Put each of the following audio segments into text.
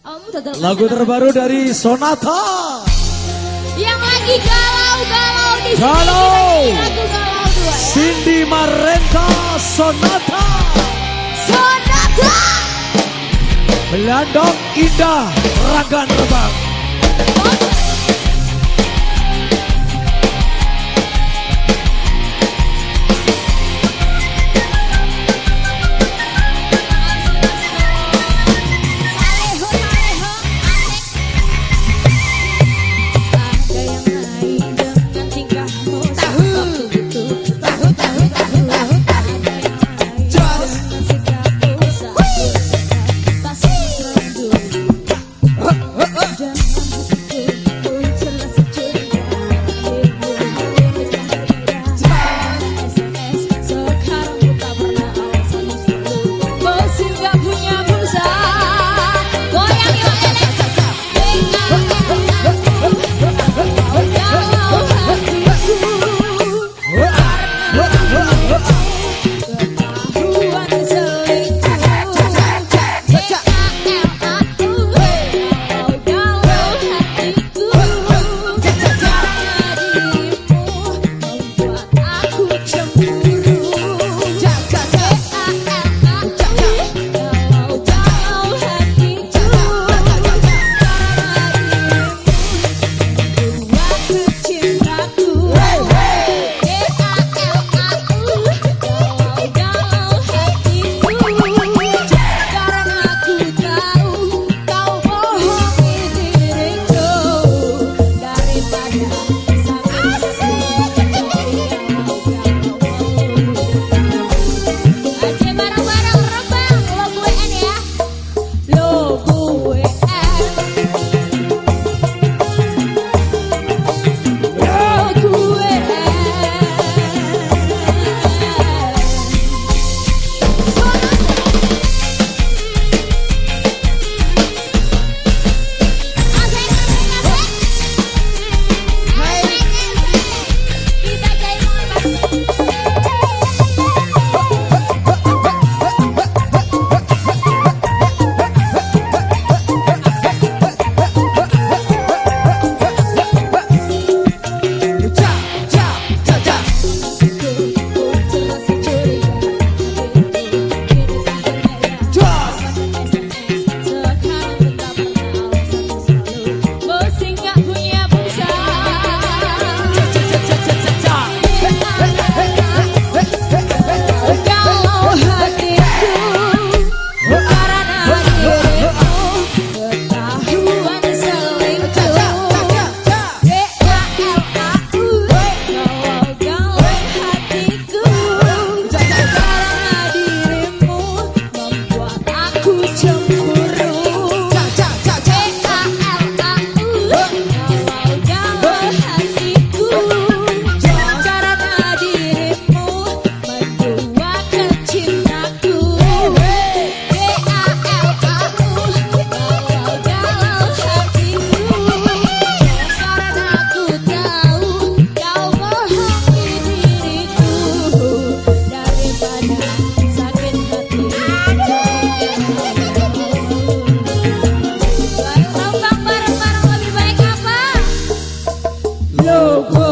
Lagu terbaru dari Sonata. Yang lagi galau-galau di sini. Galau. Lagu galau dua ya. Cindy Marenta Sonata. Sonata. Belandong indah ragan rebang.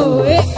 Oh, eh.